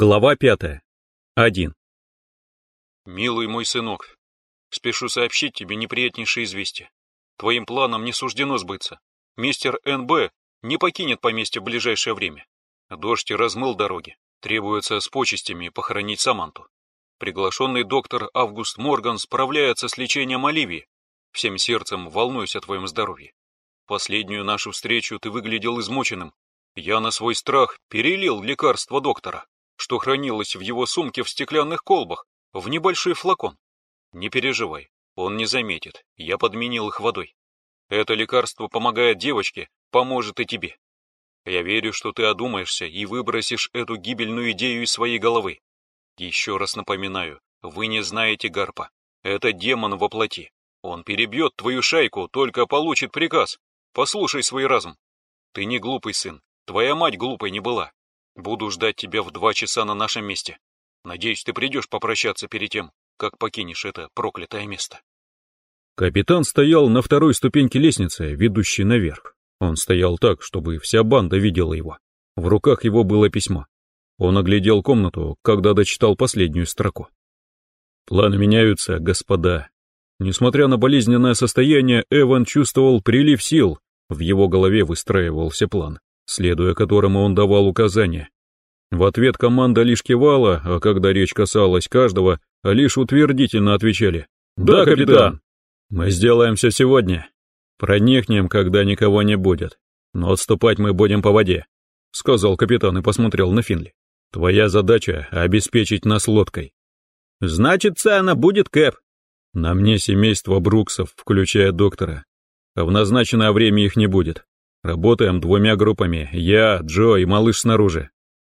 Глава пятая. Один. Милый мой сынок, спешу сообщить тебе неприятнейшее известие. Твоим планам не суждено сбыться. Мистер НБ не покинет поместье в ближайшее время. Дождь размыл дороги. Требуется с почестями похоронить Саманту. Приглашенный доктор Август Морган справляется с лечением Оливии. Всем сердцем волнуюсь о твоем здоровье. Последнюю нашу встречу ты выглядел измученным. Я на свой страх перелил лекарство доктора что хранилось в его сумке в стеклянных колбах, в небольшой флакон. Не переживай, он не заметит, я подменил их водой. Это лекарство помогает девочке, поможет и тебе. Я верю, что ты одумаешься и выбросишь эту гибельную идею из своей головы. Еще раз напоминаю, вы не знаете Гарпа. Это демон во плоти. Он перебьет твою шайку, только получит приказ. Послушай свой разум. Ты не глупый сын, твоя мать глупой не была. Буду ждать тебя в два часа на нашем месте. Надеюсь, ты придешь попрощаться перед тем, как покинешь это проклятое место. Капитан стоял на второй ступеньке лестницы, ведущей наверх. Он стоял так, чтобы вся банда видела его. В руках его было письмо. Он оглядел комнату, когда дочитал последнюю строку. Планы меняются, господа. Несмотря на болезненное состояние, Эван чувствовал прилив сил. В его голове выстраивался план следуя которому он давал указания. В ответ команда лишь кивала, а когда речь касалась каждого, лишь утвердительно отвечали «Да, капитан!» «Мы сделаем все сегодня. Проникнем, когда никого не будет. Но отступать мы будем по воде», — сказал капитан и посмотрел на Финли. «Твоя задача — обеспечить нас лодкой». «Значит, цена будет Кэп». «На мне семейство Бруксов, включая доктора. А в назначенное время их не будет. Работаем двумя группами, я, Джо и малыш снаружи.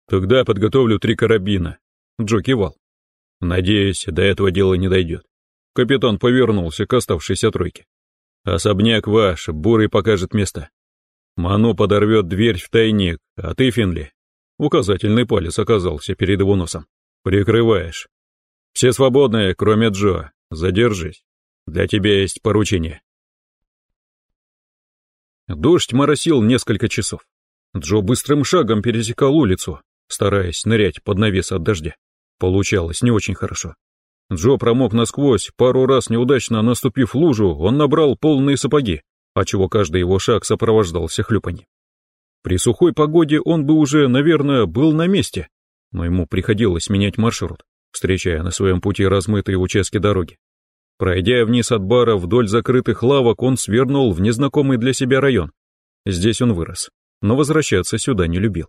Тогда подготовлю три карабина. Джо кивал. Надеюсь, до этого дела не дойдет. Капитан повернулся к оставшейся тройке. Особняк ваш, Бурый покажет место. Ману подорвет дверь в тайник, а ты, Финли. Указательный палец оказался перед его носом. Прикрываешь. Все свободные, кроме Джо. Задержись. Для тебя есть поручение. Дождь моросил несколько часов. Джо быстрым шагом пересекал улицу, стараясь нырять под навес от дождя. Получалось не очень хорошо. Джо промок насквозь, пару раз неудачно наступив лужу, он набрал полные сапоги, отчего каждый его шаг сопровождался хлюпаньем. При сухой погоде он бы уже, наверное, был на месте, но ему приходилось менять маршрут, встречая на своем пути размытые участки дороги. Пройдя вниз от бара вдоль закрытых лавок, он свернул в незнакомый для себя район. Здесь он вырос, но возвращаться сюда не любил.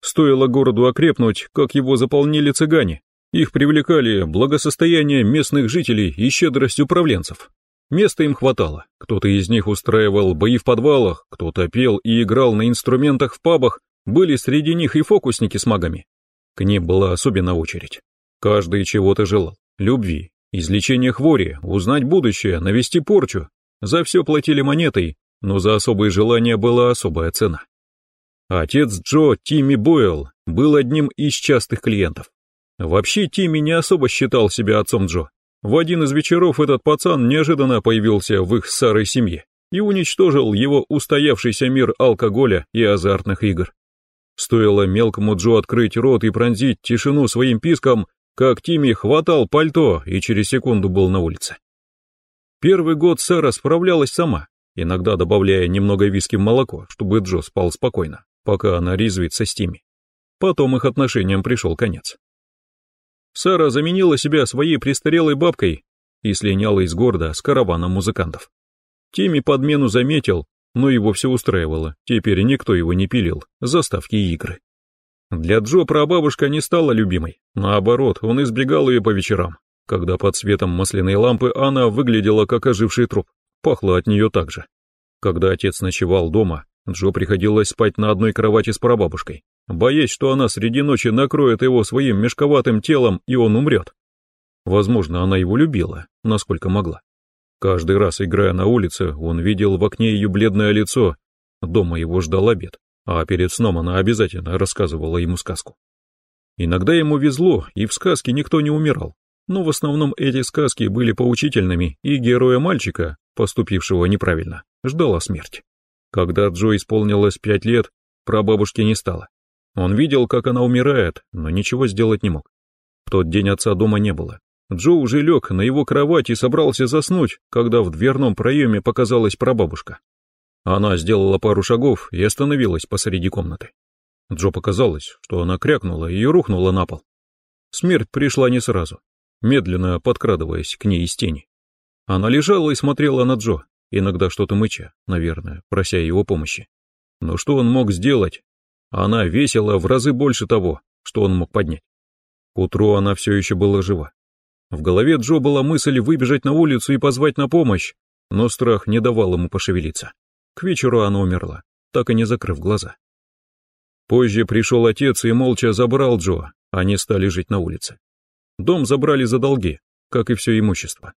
Стоило городу окрепнуть, как его заполнили цыгане. Их привлекали благосостояние местных жителей и щедрость управленцев. Места им хватало, кто-то из них устраивал бои в подвалах, кто-то пел и играл на инструментах в пабах, были среди них и фокусники с магами. К ним была особенная очередь. Каждый чего-то желал, любви, Излечение хвори, узнать будущее, навести порчу. За все платили монетой, но за особые желания была особая цена. Отец Джо, Тимми Бойл, был одним из частых клиентов. Вообще Тимми не особо считал себя отцом Джо. В один из вечеров этот пацан неожиданно появился в их старой семье и уничтожил его устоявшийся мир алкоголя и азартных игр. Стоило мелкому Джо открыть рот и пронзить тишину своим писком, как Тимми хватал пальто и через секунду был на улице. Первый год Сара справлялась сама, иногда добавляя немного виски в молоко, чтобы Джо спал спокойно, пока она резвится с Тимми. Потом их отношениям пришел конец. Сара заменила себя своей престарелой бабкой и слиняла из города с караваном музыкантов. Тимми подмену заметил, но его все устраивало, теперь никто его не пилил, заставки и игры. Для Джо прабабушка не стала любимой, наоборот, он избегал ее по вечерам. Когда под светом масляной лампы она выглядела как оживший труп, пахло от нее так же. Когда отец ночевал дома, Джо приходилось спать на одной кровати с прабабушкой, боясь, что она среди ночи накроет его своим мешковатым телом и он умрет. Возможно, она его любила, насколько могла. Каждый раз, играя на улице, он видел в окне ее бледное лицо. Дома его ждал обед а перед сном она обязательно рассказывала ему сказку. Иногда ему везло, и в сказке никто не умирал, но в основном эти сказки были поучительными, и героя мальчика, поступившего неправильно, ждала смерть. Когда Джо исполнилось пять лет, прабабушки не стало. Он видел, как она умирает, но ничего сделать не мог. В тот день отца дома не было. Джо уже лег на его кровать и собрался заснуть, когда в дверном проеме показалась прабабушка. Она сделала пару шагов и остановилась посреди комнаты. Джо показалось, что она крякнула и рухнула на пол. Смерть пришла не сразу, медленно подкрадываясь к ней из тени. Она лежала и смотрела на Джо, иногда что-то мыча, наверное, прося его помощи. Но что он мог сделать? Она весила в разы больше того, что он мог поднять. К утру она все еще была жива. В голове Джо была мысль выбежать на улицу и позвать на помощь, но страх не давал ему пошевелиться. К вечеру она умерла, так и не закрыв глаза. Позже пришел отец и молча забрал Джо, они стали жить на улице. Дом забрали за долги, как и все имущество.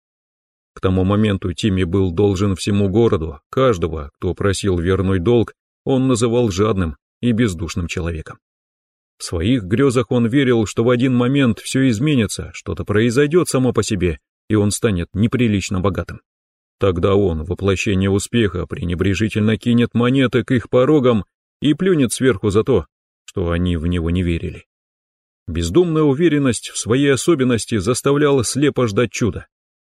К тому моменту Тимми был должен всему городу, каждого, кто просил верной долг, он называл жадным и бездушным человеком. В своих грезах он верил, что в один момент все изменится, что-то произойдет само по себе, и он станет неприлично богатым. Тогда он, воплощение успеха, пренебрежительно кинет монеты к их порогам и плюнет сверху за то, что они в него не верили. Бездумная уверенность в своей особенности заставляла слепо ждать чуда.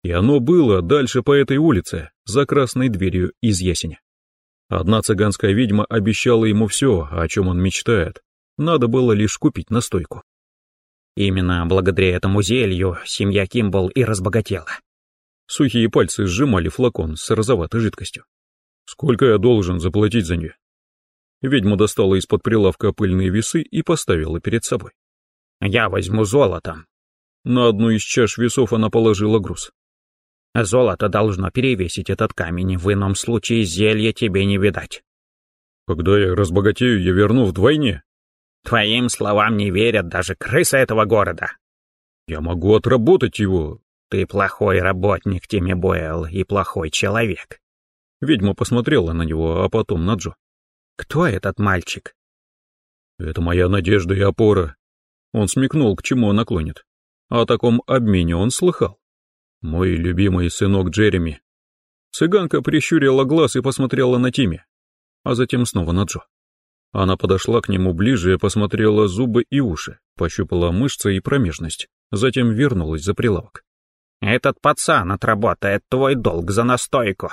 И оно было дальше по этой улице, за красной дверью из ясеня. Одна цыганская ведьма обещала ему все, о чем он мечтает. Надо было лишь купить настойку. Именно благодаря этому зелью семья Кимбл и разбогатела. Сухие пальцы сжимали флакон с розоватой жидкостью. «Сколько я должен заплатить за нее?» Ведьма достала из-под прилавка пыльные весы и поставила перед собой. «Я возьму золотом». На одну из чаш весов она положила груз. Золото должно перевесить этот камень, в ином случае зелья тебе не видать. Когда я разбогатею, я верну вдвойне. Твоим словам не верят даже крысы этого города. Я могу отработать его. Ты плохой работник, Тимми Бойл, и плохой человек. Ведьма посмотрела на него, а потом на Джо. Кто этот мальчик? Это моя надежда и опора. Он смекнул, к чему она клонит. О таком обмене он слыхал. Мой любимый сынок Джереми. Цыганка прищурила глаз и посмотрела на Тимми, а затем снова на Джо. Она подошла к нему ближе и посмотрела зубы и уши, пощупала мышцы и промежность, затем вернулась за прилавок. «Этот пацан отработает твой долг за настойку».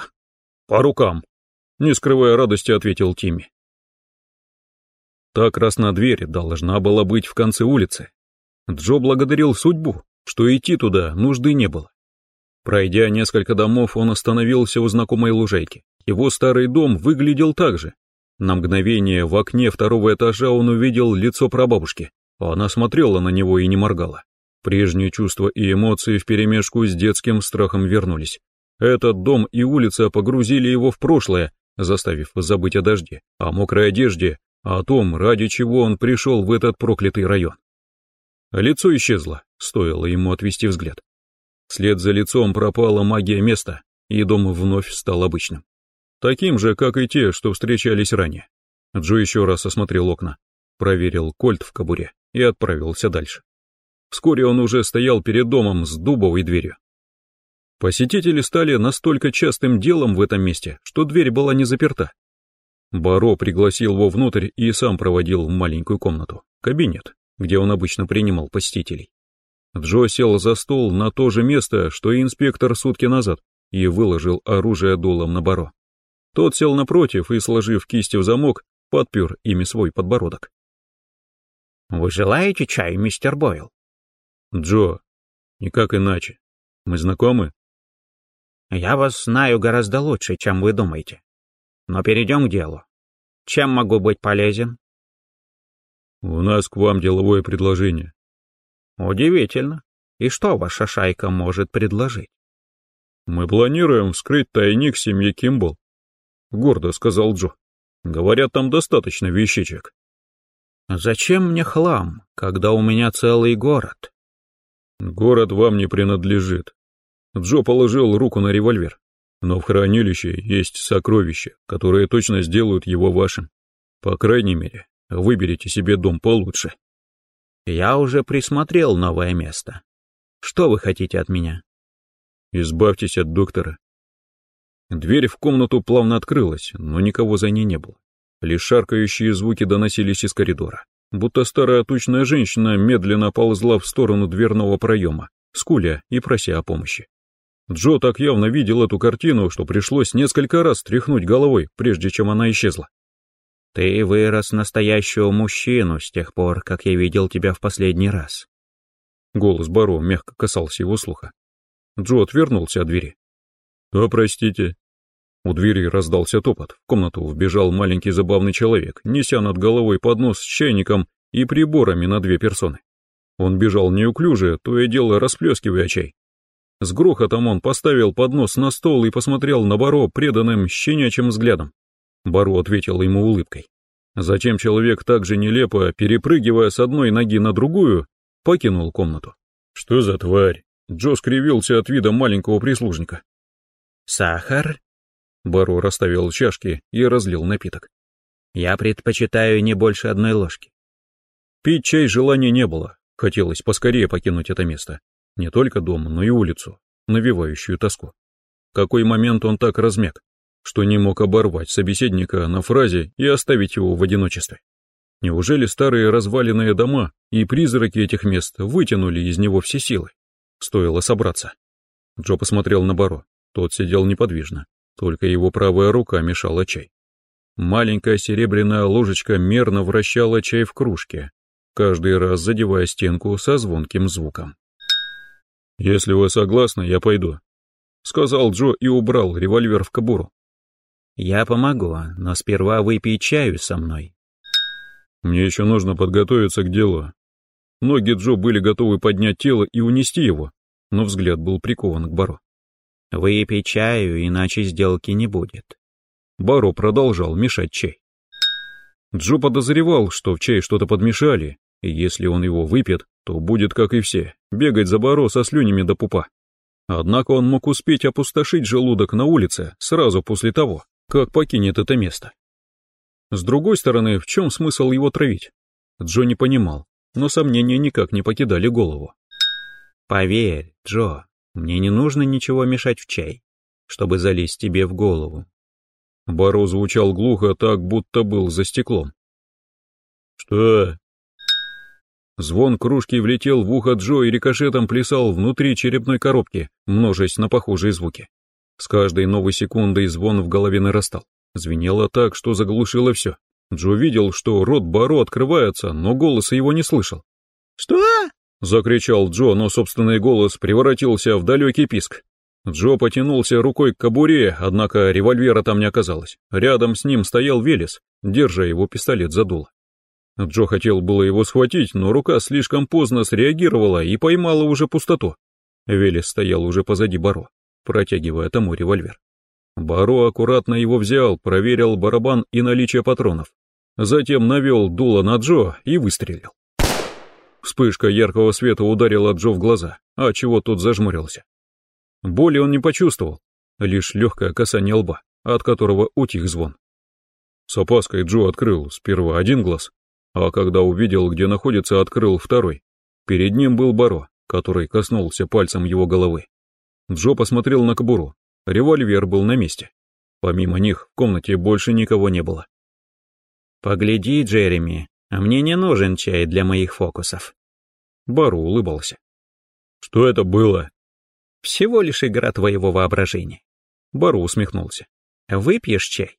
«По рукам», — не скрывая радости, ответил Тимми. Та красная дверь должна была быть в конце улицы. Джо благодарил судьбу, что идти туда нужды не было. Пройдя несколько домов, он остановился у знакомой лужайки. Его старый дом выглядел так же. На мгновение в окне второго этажа он увидел лицо прабабушки. Она смотрела на него и не моргала. Прежние чувства и эмоции вперемешку с детским страхом вернулись. Этот дом и улица погрузили его в прошлое, заставив забыть о дожде, о мокрой одежде, о том, ради чего он пришел в этот проклятый район. Лицо исчезло, стоило ему отвести взгляд. Вслед за лицом пропала магия места, и дом вновь стал обычным. Таким же, как и те, что встречались ранее. Джо еще раз осмотрел окна, проверил кольт в кобуре и отправился дальше. Вскоре он уже стоял перед домом с дубовой дверью. Посетители стали настолько частым делом в этом месте, что дверь была не заперта. Баро пригласил его внутрь и сам проводил в маленькую комнату, кабинет, где он обычно принимал посетителей. Джо сел за стол на то же место, что и инспектор сутки назад, и выложил оружие дулом на Баро. Тот сел напротив и, сложив кисти в замок, подпер ими свой подбородок. «Вы желаете чай, мистер Бойл?» «Джо, никак иначе. Мы знакомы?» «Я вас знаю гораздо лучше, чем вы думаете. Но перейдем к делу. Чем могу быть полезен?» «У нас к вам деловое предложение». Удивительно. И что ваша шайка может предложить? Мы планируем вскрыть тайник семьи Кимбл, гордо сказал Джо. Говорят, там достаточно вещичек. Зачем мне хлам, когда у меня целый город? Город вам не принадлежит. Джо положил руку на револьвер. Но в хранилище есть сокровища, которые точно сделают его вашим. По крайней мере, выберите себе дом получше. Я уже присмотрел новое место. Что вы хотите от меня? Избавьтесь от доктора. Дверь в комнату плавно открылась, но никого за ней не было. Лишь шаркающие звуки доносились из коридора. Будто старая тучная женщина медленно ползла в сторону дверного проема, скуля и прося о помощи. Джо так явно видел эту картину, что пришлось несколько раз тряхнуть головой, прежде чем она исчезла. «Ты вырос настоящего мужчину с тех пор, как я видел тебя в последний раз». Голос Баро мягко касался его слуха. Джо отвернулся от двери. «А, простите». У двери раздался топот. В комнату вбежал маленький забавный человек, неся над головой поднос с чайником и приборами на две персоны. Он бежал неуклюже, то и дело расплескивая чай. С грохотом он поставил поднос на стол и посмотрел на Баро преданным щенячьим взглядом. Баро ответил ему улыбкой. Затем человек также нелепо, перепрыгивая с одной ноги на другую, покинул комнату. «Что за тварь?» Джо скривился от вида маленького прислужника. «Сахар?» Баро расставил чашки и разлил напиток. «Я предпочитаю не больше одной ложки». Пить чай желания не было, хотелось поскорее покинуть это место. Не только дом, но и улицу, навевающую тоску. В какой момент он так размяк, что не мог оборвать собеседника на фразе и оставить его в одиночестве? Неужели старые разваленные дома и призраки этих мест вытянули из него все силы? Стоило собраться. Джо посмотрел на Баро. Тот сидел неподвижно, только его правая рука мешала чай. Маленькая серебряная ложечка мерно вращала чай в кружке, каждый раз задевая стенку со звонким звуком. «Если вы согласны, я пойду», — сказал Джо и убрал револьвер в кобуру. «Я помогу, но сперва выпей чаю со мной». «Мне еще нужно подготовиться к делу». Ноги Джо были готовы поднять тело и унести его, но взгляд был прикован к Баро. «Выпей чаю, иначе сделки не будет». Баро продолжал мешать чай. Джо подозревал, что в чай что-то подмешали, и если он его выпьет, то будет, как и все, бегать за Баро со слюнями до пупа. Однако он мог успеть опустошить желудок на улице сразу после того, как покинет это место. С другой стороны, в чем смысл его травить? Джо не понимал, но сомнения никак не покидали голову. «Поверь, Джо, мне не нужно ничего мешать в чай, чтобы залезть тебе в голову». Баро звучал глухо так, будто был за стеклом. «Что?» Звон кружки влетел в ухо Джо и рикошетом плясал внутри черепной коробки, множась на похожие звуки. С каждой новой секундой звон в голове нарастал. Звенело так, что заглушило все. Джо видел, что рот Баро открывается, но голоса его не слышал. «Что?» — закричал Джо, но собственный голос превратился в далекий писк. Джо потянулся рукой к кобуре, однако револьвера там не оказалось. Рядом с ним стоял Велес, держа его пистолет за дуло. Джо хотел было его схватить, но рука слишком поздно среагировала и поймала уже пустоту. Велес стоял уже позади Баро, протягивая тому револьвер. Баро аккуратно его взял, проверил барабан и наличие патронов. Затем навел дуло на Джо и выстрелил. Вспышка яркого света ударила Джо в глаза, а чего тот зажмурился. Боли он не почувствовал, лишь легкое касание лба, от которого утих звон. С опаской Джо открыл сперва один глаз, а когда увидел, где находится, открыл второй. Перед ним был Баро, который коснулся пальцем его головы. Джо посмотрел на кобуру. Револьвер был на месте. Помимо них в комнате больше никого не было. «Погляди, Джереми, а мне не нужен чай для моих фокусов». Баро улыбался. «Что это было?» «Всего лишь игра твоего воображения». Баро усмехнулся. «Выпьешь чай?»